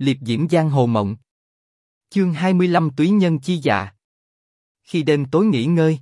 liệp diễm giang hồ mộng. Chương 25 túy nhân chi dạ. Khi đêm tối nghỉ ngơi,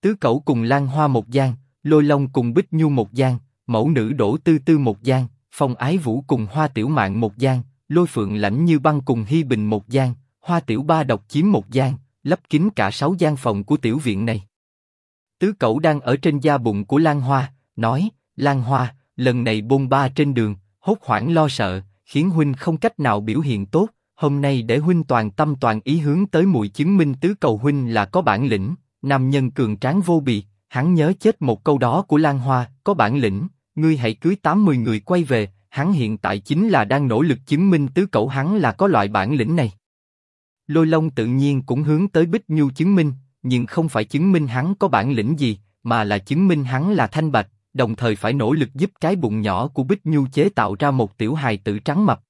tứ cẩu cùng Lan Hoa một gian, Lôi Long cùng Bích Nhu một gian, mẫu nữ đổ Tư Tư một gian, Phong Ái Vũ cùng Hoa Tiểu mạng một gian, Lôi Phượng lãnh như băng cùng hy Bình một gian, Hoa Tiểu Ba độc chiếm một gian, lấp kín cả sáu gian phòng của tiểu viện này. Tứ Cẩu đang ở trên da bụng của Lan Hoa, nói: Lan Hoa, lần này bôn ba trên đường, hốt hoảng lo sợ, khiến huynh không cách nào biểu hiện tốt. Hôm nay để huynh toàn tâm toàn ý hướng tới mùi chứng minh tứ cầu huynh là có bản lĩnh, nam nhân cường tráng vô bì. Hắn nhớ chết một câu đó của Lan Hoa, có bản lĩnh, ngươi hãy cưới 80 người quay về. Hắn hiện tại chính là đang nỗ lực chứng minh tứ cậu hắn là có loại bản lĩnh này. Lôi Long tự nhiên cũng hướng tới Bích Nhu chứng minh, nhưng không phải chứng minh hắn có bản lĩnh gì, mà là chứng minh hắn là thanh bạch, đồng thời phải nỗ lực giúp cái bụng nhỏ của Bích Nhu chế tạo ra một tiểu hài tử trắng mập.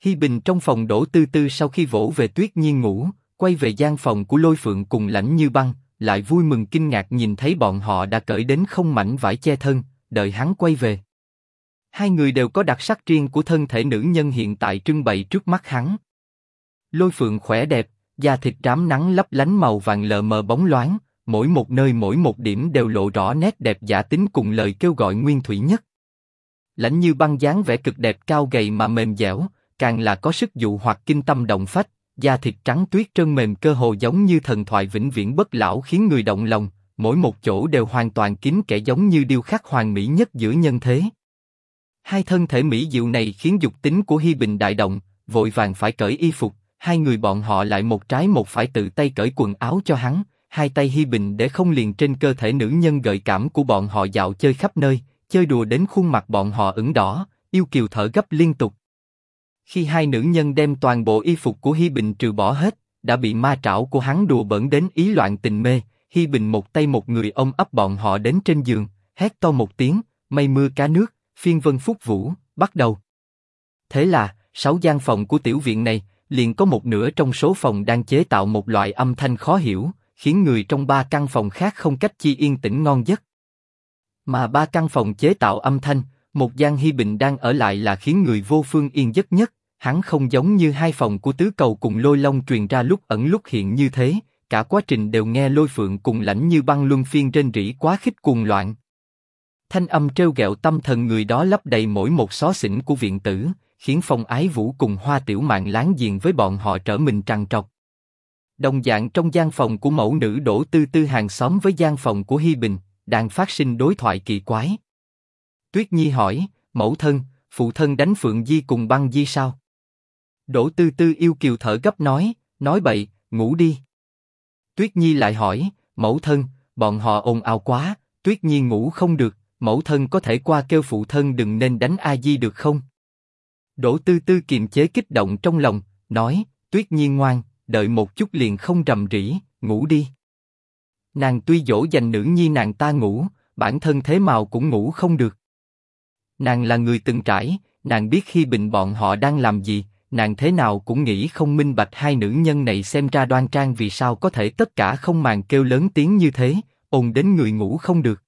Hi Bình trong phòng đổ tư tư sau khi vỗ về Tuyết Nhiên ngủ, quay về gian phòng của Lôi Phượng cùng lãnh như băng, lại vui mừng kinh ngạc nhìn thấy bọn họ đã cởi đến không mảnh vải che thân, đợi hắn quay về. Hai người đều có đặc sắc riêng của thân thể nữ nhân hiện tại trưng bày trước mắt hắn. Lôi Phượng khỏe đẹp, da thịt rám nắng lấp lánh màu vàng lờ mờ bóng loáng, mỗi một nơi mỗi một điểm đều lộ rõ nét đẹp giả tính cùng lời kêu gọi nguyên thủy nhất. Lãnh như băng dáng vẻ cực đẹp cao gầy mà mềm dẻo, càng là có sức dụ hoặc kinh tâm động phách, da thịt trắng tuyết trơn mềm cơ hồ giống như thần thoại vĩnh viễn bất lão khiến người động lòng, mỗi một chỗ đều hoàn toàn kín kẻ giống như điêu khắc hoàn mỹ nhất giữa nhân thế. Hai thân thể mỹ diệu này khiến dục tính của Hi Bình đại động, vội vàng phải cởi y phục, hai người bọn họ lại một trái một phải tự tay cởi quần áo cho hắn, hai tay Hi Bình để không liền trên cơ thể nữ nhân gợi cảm của bọn họ dạo chơi khắp nơi, chơi đùa đến khuôn mặt bọn họ ửng đỏ, yêu kiều thở gấp liên tục. Khi hai nữ nhân đem toàn bộ y phục của Hi Bình trừ bỏ hết, đã bị ma trảo của hắn đùa bẩn đến ý loạn tình mê. Hi Bình một tay một người ôm ấp bọn họ đến trên giường, hét to một tiếng, mây mưa cá nước, phiên vân phúc vũ, bắt đầu. Thế là, sáu gian phòng của tiểu viện này, liền có một nửa trong số phòng đang chế tạo một loại âm thanh khó hiểu, khiến người trong ba căn phòng khác không cách chi yên tĩnh ngon giấc. Mà ba căn phòng chế tạo âm thanh, một gian Hi Bình đang ở lại là khiến người vô phương yên giấc nhất. Hắn không giống như hai phòng của tứ cầu cùng lôi long truyền ra lúc ẩn lúc hiện như thế, cả quá trình đều nghe lôi phượng cùng lãnh như băng luân phiên trên rỉ quá khích cuồng loạn. Thanh âm treo gẹo tâm thần người đó lấp đầy mỗi một xó xỉnh của viện tử, khiến phong ái vũ cùng hoa tiểu mạng láng giềng với bọn họ trở mình trằn trọc. Đồng dạng trong gian phòng của mẫu nữ đổ tư tư hàng xóm với gian phòng của Hi Bình, đang phát sinh đối thoại kỳ quái. Tuyết Nhi hỏi, mẫu thân, phụ thân đánh Phượng Di cùng băng Di sao? Đỗ Tư Tư yêu kiều thở gấp nói, nói bậy, ngủ đi. Tuyết Nhi lại hỏi, mẫu thân, bọn họ ồn ào quá, Tuyết Nhi ngủ không được, mẫu thân có thể qua kêu phụ thân đừng nên đánh A Di được không? Đỗ Tư Tư kiềm chế kích động trong lòng, nói, Tuyết Nhi ngoan, đợi một chút liền không rầm rĩ, ngủ đi. Nàng tuy dỗ dành nữ nhi nàng ta ngủ, bản thân thế màu cũng ngủ không được. Nàng là người từng trải, nàng biết khi bình bọn họ đang làm gì, nàng thế nào cũng nghĩ không minh bạch hai nữ nhân này xem ra đoan trang vì sao có thể tất cả không màng kêu lớn tiếng như thế, ồn đến người ngủ không được.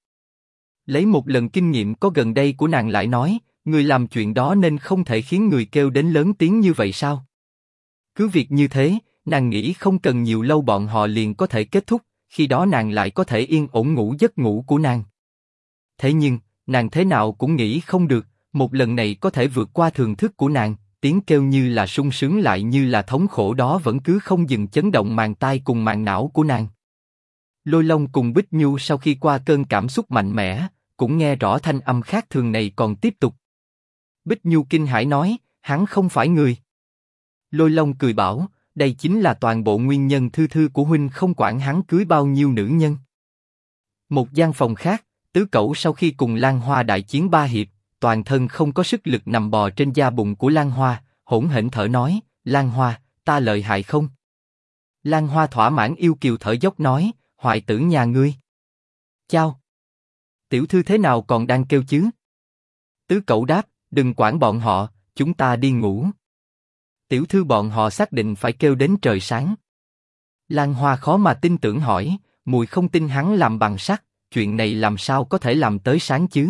Lấy một lần kinh nghiệm có gần đây của nàng lại nói, người làm chuyện đó nên không thể khiến người kêu đến lớn tiếng như vậy sao? Cứ việc như thế, nàng nghĩ không cần nhiều lâu bọn họ liền có thể kết thúc, khi đó nàng lại có thể yên ổn ngủ giấc ngủ của nàng. Thế nhưng, nàng thế nào cũng nghĩ không được, một lần này có thể vượt qua thường thức của nàng, tiếng kêu như là sung sướng lại như là thống khổ đó vẫn cứ không dừng chấn động màng tai cùng màng não của nàng. Lôi Long cùng Bích Nhu sau khi qua cơn cảm xúc mạnh mẽ, cũng nghe rõ thanh âm khác thường này còn tiếp tục. Bích Nhu kinh hãi nói, hắn không phải người. Lôi Long cười bảo, đây chính là toàn bộ nguyên nhân thư thư của huynh không quản hắn cưới bao nhiêu nữ nhân. Một gian phòng khác, tứ cẩu sau khi cùng Lan Hoa đại chiến ba hiệp, toàn thân không có sức lực nằm bò trên da bụng của Lan Hoa, hỗn hển thở nói, Lan Hoa, ta lợi hại không? Lan Hoa thỏa mãn yêu kiều thở dốc nói, hoại tử nhà ngươi. Chào. Tiểu thư thế nào còn đang kêu chứ? Tứ cậu đáp, đừng quản bọn họ, chúng ta đi ngủ. Tiểu thư bọn họ xác định phải kêu đến trời sáng. Lan Hoa khó mà tin tưởng hỏi, mùi không tin hắn làm bằng sắt, chuyện này làm sao có thể làm tới sáng chứ?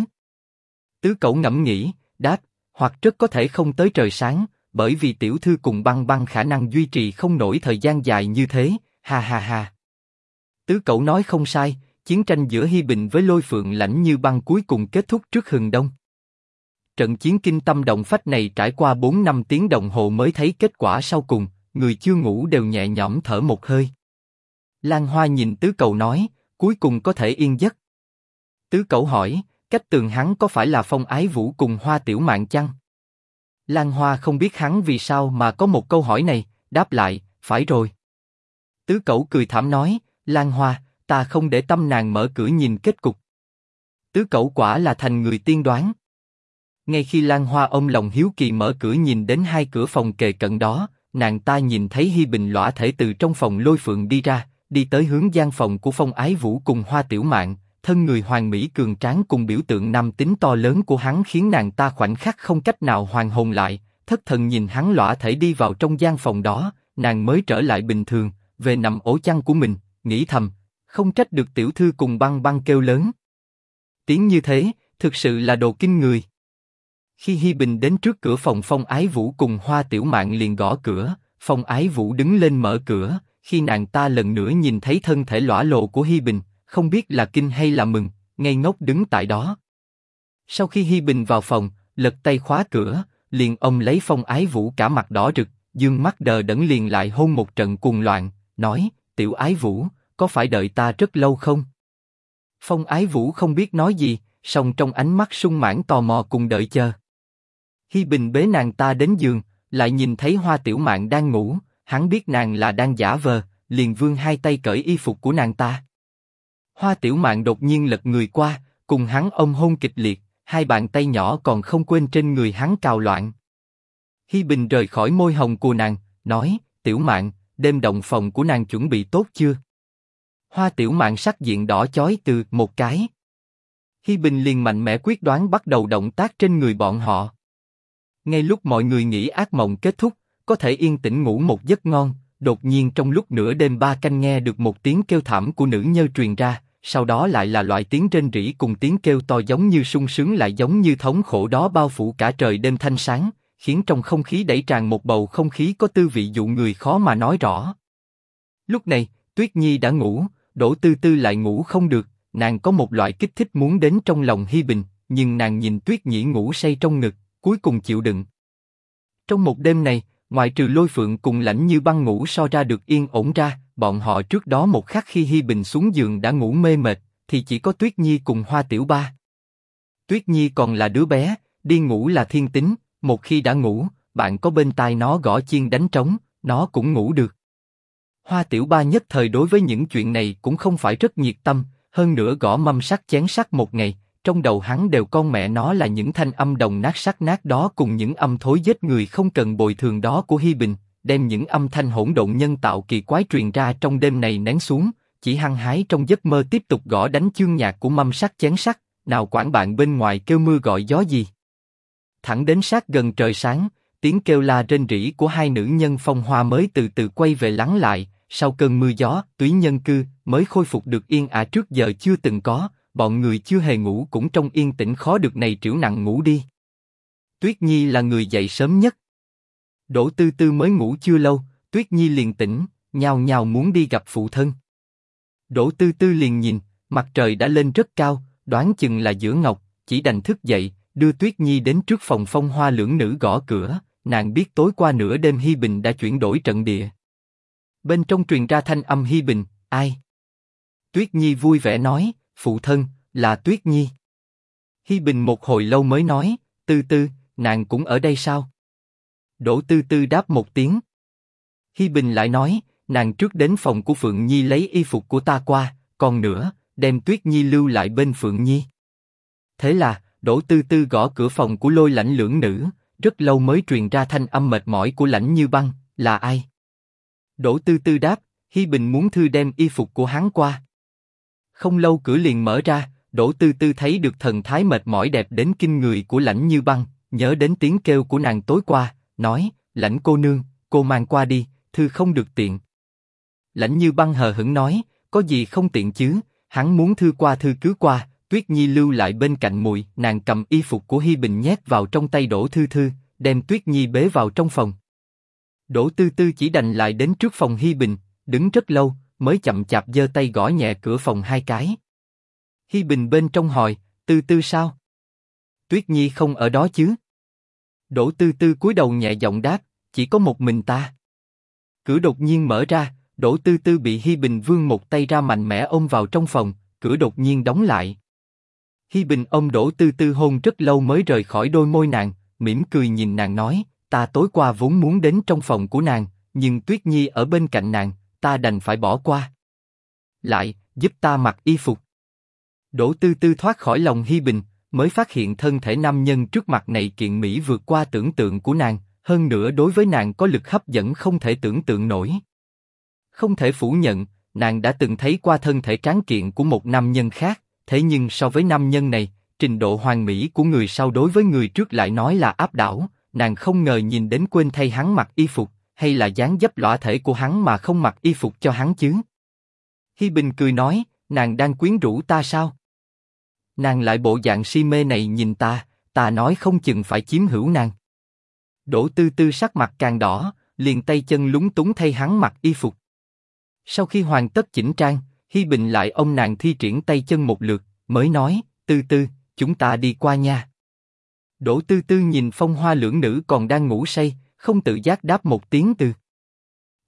Tứ cậu ngẫm nghĩ, đáp, hoặc rất có thể không tới trời sáng, bởi vì tiểu thư cùng băng băng khả năng duy trì không nổi thời gian dài như thế, ha ha ha. Tứ cậu nói không sai, chiến tranh giữa Hi Bình với Lôi Phượng lãnh như băng cuối cùng kết thúc trước hừng đông. Trận chiến kinh tâm động phách này trải qua 4 năm tiếng đồng hồ mới thấy kết quả sau cùng, người chưa ngủ đều nhẹ nhõm thở một hơi. Lan Hoa nhìn tứ cầu nói, cuối cùng có thể yên giấc. Tứ cầu hỏi, cách tường hắn có phải là phong ái vũ cùng hoa tiểu mạng chăng? Lan Hoa không biết hắn vì sao mà có một câu hỏi này, đáp lại, phải rồi. Tứ Cẩu cười thảm nói, Lan Hoa, ta không để tâm nàng mở cửa nhìn kết cục. Tứ Cẩu quả là thành người tiên đoán. Ngay khi Lan Hoa ôm lòng hiếu kỳ mở cửa nhìn đến hai cửa phòng kề cận đó, nàng ta nhìn thấy Hi Bình lõa thể từ trong phòng lôi phượng đi ra, đi tới hướng gian phòng của Phong Ái Vũ cùng Hoa Tiểu Mạn, thân người hoàng mỹ cường tráng cùng biểu tượng nam tính to lớn của hắn khiến nàng ta khoảnh khắc không cách nào hoàn hồn lại, thất thần nhìn hắn lõa thể đi vào trong gian phòng đó, nàng mới trở lại bình thường, về nằm ổ chăn của mình, nghĩ thầm, không trách được tiểu thư cùng băng băng kêu lớn. Tiếng như thế, thực sự là đồ kinh người. Khi Hi Bình đến trước cửa phòng Phong Ái Vũ cùng Hoa Tiểu Mạn liền gõ cửa, Phong Ái Vũ đứng lên mở cửa, khi nàng ta lần nữa nhìn thấy thân thể lõa lộ của Hi Bình, không biết là kinh hay là mừng, ngây ngốc đứng tại đó. Sau khi Hi Bình vào phòng, lật tay khóa cửa, liền ông lấy Phong Ái Vũ cả mặt đỏ rực, dương mắt đờ đẫn liền lại hôn một trận cuồng loạn, nói: Tiểu Ái Vũ, có phải đợi ta rất lâu không? Phong Ái Vũ không biết nói gì, song trong ánh mắt sung mãn tò mò cùng đợi chờ. Hi Bình bế nàng ta đến giường, lại nhìn thấy Hoa Tiểu Mạn đang ngủ, hắn biết nàng là đang giả vờ, liền vươn hai tay cởi y phục của nàng ta. Hoa Tiểu Mạn đột nhiên lật người qua, cùng hắn ôm hôn kịch liệt, hai bàn tay nhỏ còn không quên trên người hắn cào loạn. Hi Bình rời khỏi môi hồng của nàng, nói: Tiểu Mạn, đêm động phòng của nàng chuẩn bị tốt chưa? Hoa Tiểu Mạn sắc diện đỏ chói từ một cái. Hi Bình liền mạnh mẽ quyết đoán bắt đầu động tác trên người bọn họ. Ngay lúc mọi người nghĩ ác mộng kết thúc, có thể yên tĩnh ngủ một giấc ngon, đột nhiên trong lúc nửa đêm ba canh nghe được một tiếng kêu thảm của nữ nhơ truyền ra, sau đó lại là loại tiếng rên rỉ cùng tiếng kêu to giống như sung sướng lại giống như thống khổ đó bao phủ cả trời đêm thanh sáng, khiến trong không khí đẩy tràn một bầu không khí có tư vị dụ người khó mà nói rõ. Lúc này, Tuyết Nhi đã ngủ, Đỗ Tư Tư lại ngủ không được, nàng có một loại kích thích muốn đến trong lòng Hi Bình, nhưng nàng nhìn Tuyết Nhĩ ngủ say trong ngực, cuối cùng chịu đựng. Trong một đêm này, ngoại trừ Lôi Phượng cùng lãnh như băng ngủ so ra được yên ổn ra, bọn họ trước đó một khắc khi Hi Bình xuống giường đã ngủ mê mệt, thì chỉ có Tuyết Nhi cùng Hoa Tiểu Ba. Tuyết Nhi còn là đứa bé, đi ngủ là thiên tính, một khi đã ngủ, bạn có bên tai nó gõ chiên đánh trống, nó cũng ngủ được. Hoa Tiểu Ba nhất thời đối với những chuyện này cũng không phải rất nhiệt tâm, hơn nữa gõ mâm sắt chén sắt một ngày, trong đầu hắn đều con mẹ nó là những thanh âm đồng nát sắc nát đó cùng những âm thối giết người không cần bồi thường đó của Hi Bình, đem những âm thanh hỗn độn nhân tạo kỳ quái truyền ra trong đêm này nén xuống, chỉ hăng hái trong giấc mơ tiếp tục gõ đánh chương nhạc của mâm sắt chén sắt, nào quản bạn bên ngoài kêu mưa gọi gió gì. Thẳng đến sát gần trời sáng, tiếng kêu la rên rỉ của hai nữ nhân phong hoa mới từ từ quay về lắng lại, sau cơn mưa gió, túy nhân cư mới khôi phục được yên ả trước giờ chưa từng có, bọn người chưa hề ngủ cũng trong yên tĩnh khó được này triểu nặng ngủ đi. Tuyết Nhi là người dậy sớm nhất. Đỗ Tư Tư mới ngủ chưa lâu, Tuyết Nhi liền tỉnh, nhào nhào muốn đi gặp phụ thân. Đỗ Tư Tư liền nhìn, mặt trời đã lên rất cao, đoán chừng là giữa ngọc, chỉ đành thức dậy, đưa Tuyết Nhi đến trước phòng phong hoa lưỡng nữ gõ cửa, nàng biết tối qua nửa đêm Hi Bình đã chuyển đổi trận địa. Bên trong truyền ra thanh âm Hi Bình, ai? Tuyết Nhi vui vẻ nói, phụ thân, là Tuyết Nhi. Hi Bình một hồi lâu mới nói, Tư Tư, nàng cũng ở đây sao? Đỗ Tư Tư đáp một tiếng. Hi Bình lại nói, nàng trước đến phòng của Phượng Nhi lấy y phục của ta qua, còn nữa, đem Tuyết Nhi lưu lại bên Phượng Nhi. Thế là, Đỗ Tư Tư gõ cửa phòng của lôi lãnh lưỡng nữ, rất lâu mới truyền ra thanh âm mệt mỏi của lãnh như băng, là ai? Đỗ Tư Tư đáp, Hi Bình muốn thư đem y phục của hắn qua. Không lâu cửa liền mở ra, Đỗ Tư Tư thấy được thần thái mệt mỏi đẹp đến kinh người của lãnh như băng, nhớ đến tiếng kêu của nàng tối qua, nói, lãnh cô nương, cô mang qua đi, thư không được tiện. Lãnh như băng hờ hững nói, có gì không tiện chứ, hắn muốn thư qua thư cứ qua, Tuyết Nhi lưu lại bên cạnh mùi, nàng cầm y phục của Hi Bình nhét vào trong tay Đỗ Thư Thư, đem Tuyết Nhi bế vào trong phòng. Đỗ Tư Tư chỉ đành lại đến trước phòng Hi Bình, đứng rất lâu, mới chậm chạp giơ tay gõ nhẹ cửa phòng hai cái. Hi Bình bên trong hỏi, Tư Tư sao? Tuyết Nhi không ở đó chứ? Đỗ Tư Tư cúi đầu nhẹ giọng đáp, chỉ có một mình ta. Cửa đột nhiên mở ra, Đỗ Tư Tư bị Hi Bình vươn một tay ra mạnh mẽ ôm vào trong phòng, cửa đột nhiên đóng lại. Hi Bình ôm Đỗ Tư Tư hôn rất lâu mới rời khỏi đôi môi nàng, mỉm cười nhìn nàng nói, ta tối qua vốn muốn đến trong phòng của nàng, nhưng Tuyết Nhi ở bên cạnh nàng, ta đành phải bỏ qua. Lại, giúp ta mặc y phục. Đỗ Tư Tư thoát khỏi lòng Hi Bình, mới phát hiện thân thể nam nhân trước mặt này kiện mỹ vượt qua tưởng tượng của nàng, hơn nữa đối với nàng có lực hấp dẫn không thể tưởng tượng nổi. Không thể phủ nhận, nàng đã từng thấy qua thân thể tráng kiện của một nam nhân khác, thế nhưng so với nam nhân này, trình độ hoàn mỹ của người sau đối với người trước lại nói là áp đảo, nàng không ngờ nhìn đến quên thay hắn mặc y phục, hay là dáng dấp lõa thể của hắn mà không mặc y phục cho hắn chứ? Hi Bình cười nói, nàng đang quyến rũ ta sao? Nàng lại bộ dạng si mê này nhìn ta, ta nói không chừng phải chiếm hữu nàng. Đỗ Tư Tư sắc mặt càng đỏ, liền tay chân lúng túng thay hắn mặc y phục. Sau khi hoàn tất chỉnh trang, Hi Bình lại ông nàng thi triển tay chân một lượt, mới nói, Tư Tư, chúng ta đi qua nha. Đỗ Tư Tư nhìn phong hoa lưỡng nữ còn đang ngủ say, không tự giác đáp một tiếng từ.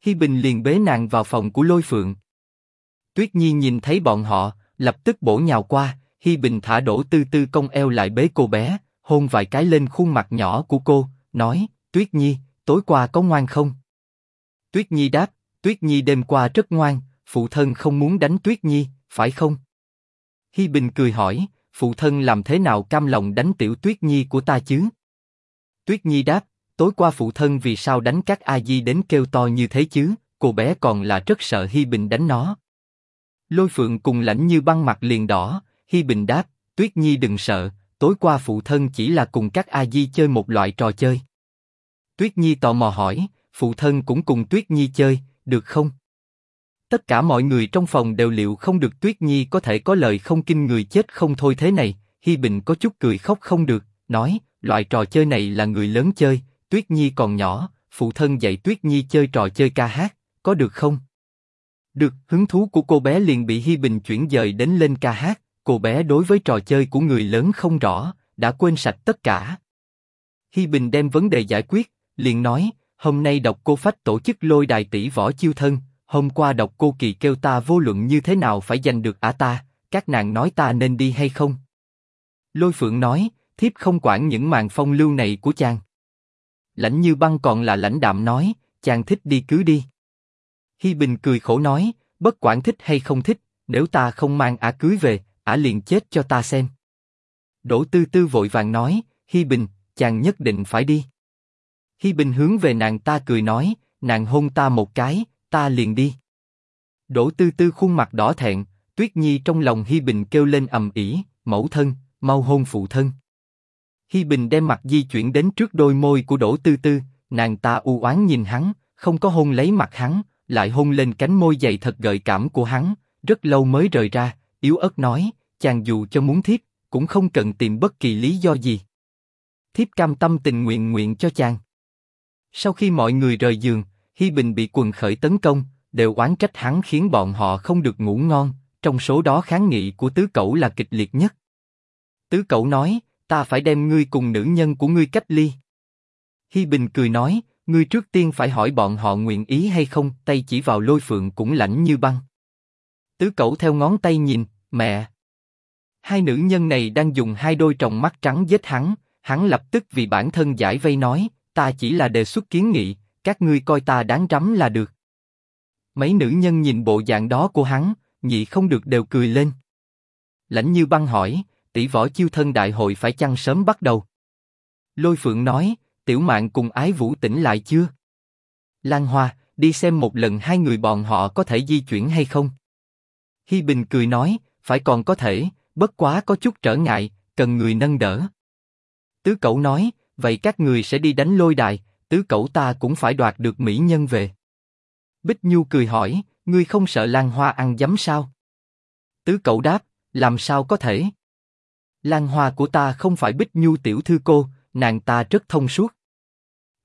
Hi Bình liền bế nàng vào phòng của Lôi Phượng. Tuyết Nhi nhìn thấy bọn họ, lập tức bổ nhào qua, Hi Bình thả đổ Tư Tư cong eo lại bế cô bé, hôn vài cái lên khuôn mặt nhỏ của cô, nói: Tuyết Nhi, tối qua có ngoan không? Tuyết Nhi đáp: Tuyết Nhi đêm qua rất ngoan, phụ thân không muốn đánh Tuyết Nhi, phải không? Hi Bình cười hỏi: Phụ thân làm thế nào cam lòng đánh tiểu Tuyết Nhi của ta chứ? Tuyết Nhi đáp: Tối qua phụ thân vì sao đánh các a di đến kêu to như thế chứ? Cô bé còn là rất sợ Hi Bình đánh nó. Lôi Phượng cùng lãnh như băng mặt liền đỏ, Hi Bình đáp, Tuyết Nhi đừng sợ, tối qua phụ thân chỉ là cùng các a di chơi một loại trò chơi. Tuyết Nhi tò mò hỏi, phụ thân cũng cùng Tuyết Nhi chơi, được không? Tất cả mọi người trong phòng đều liệu không được Tuyết Nhi có thể có lời không kinh người chết không thôi thế này. Hi Bình có chút cười khóc không được, nói, loại trò chơi này là người lớn chơi, Tuyết Nhi còn nhỏ, phụ thân dạy Tuyết Nhi chơi trò chơi ca hát, có được không? Được, hứng thú của cô bé liền bị Hi Bình chuyển dời đến lên ca hát. Cô bé đối với trò chơi của người lớn không rõ, đã quên sạch tất cả. Hi Bình đem vấn đề giải quyết, liền nói, hôm nay đọc cô phách tổ chức lôi đài tỷ võ chiêu thân, hôm qua đọc cô kỳ kêu ta vô luận như thế nào phải giành được ả ta, các nàng nói ta nên đi hay không? Lôi Phượng nói, thiếp không quản những màn phong lưu này của chàng. Lãnh Như Băng còn là lãnh đạm nói, chàng thích đi cứ đi. Hi Bình cười khổ nói, bất quản thích hay không thích, nếu ta không mang ả cưới về, ả liền chết cho ta xem. Đỗ Tư Tư vội vàng nói, Hi Bình, chàng nhất định phải đi. Hi Bình hướng về nàng ta cười nói, nàng hôn ta một cái, ta liền đi. Đỗ Tư Tư khuôn mặt đỏ thẹn, Tuyết Nhi trong lòng Hi Bình kêu lên ầm ĩ, mẫu thân, mau hôn phụ thân. Hi Bình đem mặt di chuyển đến trước đôi môi của Đỗ Tư Tư, nàng ta u oán nhìn hắn, không có hôn lấy mặt hắn, lại hôn lên cánh môi dày thật gợi cảm của hắn, rất lâu mới rời ra, yếu ớt nói, chàng dù cho muốn thiếp, cũng không cần tìm bất kỳ lý do gì. Thiếp cam tâm tình nguyện nguyện cho chàng. Sau khi mọi người rời giường, Hi Bình bị quần khởi tấn công, đều oán trách hắn khiến bọn họ không được ngủ ngon, trong số đó kháng nghị của tứ cậu là kịch liệt nhất. Tứ cậu nói, ta phải đem ngươi cùng nữ nhân của ngươi cách ly. Hi Bình cười nói, ngươi trước tiên phải hỏi bọn họ nguyện ý hay không, tay chỉ vào lôi phượng cũng lạnh như băng. Tứ cậu theo ngón tay nhìn, mẹ. Hai nữ nhân này đang dùng hai đôi tròng mắt trắng giết hắn, hắn lập tức vì bản thân giải vây nói, ta chỉ là đề xuất kiến nghị, các ngươi coi ta đáng rắm là được. Mấy nữ nhân nhìn bộ dạng đó của hắn, nhị không được đều cười lên. Lãnh Như Băng hỏi, tỷ võ chiêu thân đại hội phải chăng sớm bắt đầu? Lôi Phượng nói, Tiểu Mạn cùng Ái Vũ tỉnh lại chưa? Lan Hoa, đi xem một lần hai người bọn họ có thể di chuyển hay không? Hi Bình cười nói, phải còn có thể, bất quá có chút trở ngại, cần người nâng đỡ. Tứ Cẩu nói, vậy các người sẽ đi đánh lôi đài, tứ cẩu ta cũng phải đoạt được mỹ nhân về. Bích Nhu cười hỏi, ngươi không sợ Lan Hoa ăn dấm sao? Tứ Cẩu đáp, làm sao có thể? Lan Hoa của ta không phải Bích Nhu tiểu thư cô, nàng ta rất thông suốt.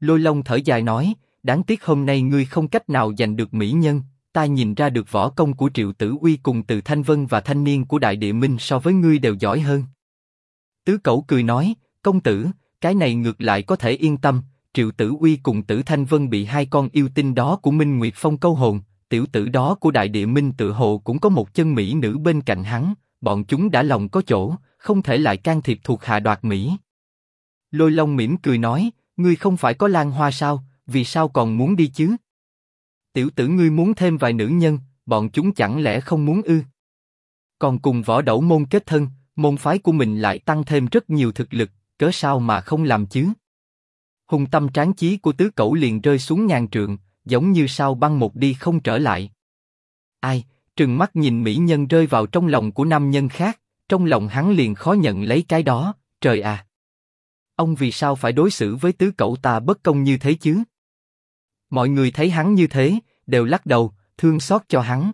Lôi Long thở dài nói, đáng tiếc hôm nay ngươi không cách nào giành được mỹ nhân, ta nhìn ra được võ công của Triệu Tử Uy cùng Từ Thanh Vân và thanh niên của Đại Địa Minh so với ngươi đều giỏi hơn. Tứ Cẩu cười nói, công tử, cái này ngược lại có thể yên tâm, Triệu Tử Uy cùng Tử Thanh Vân bị hai con yêu tinh đó của Minh Nguyệt Phong câu hồn, tiểu tử đó của Đại Địa Minh tự hồ cũng có một chân mỹ nữ bên cạnh hắn, bọn chúng đã lòng có chỗ, không thể lại can thiệp thuộc hạ đoạt mỹ. Lôi Long mỉm cười nói, ngươi không phải có lan hoa sao, vì sao còn muốn đi chứ? Tiểu tử ngươi muốn thêm vài nữ nhân, bọn chúng chẳng lẽ không muốn ư? Còn cùng võ đẩu môn kết thân, môn phái của mình lại tăng thêm rất nhiều thực lực, cớ sao mà không làm chứ? Hùng tâm tráng chí của tứ cẩu liền rơi xuống ngàn trượng, giống như sao băng một đi không trở lại. Ai, trừng mắt nhìn mỹ nhân rơi vào trong lòng của nam nhân khác, trong lòng hắn liền khó nhận lấy cái đó, trời à! Ông vì sao phải đối xử với tứ cậu ta bất công như thế chứ? Mọi người thấy hắn như thế, đều lắc đầu, thương xót cho hắn.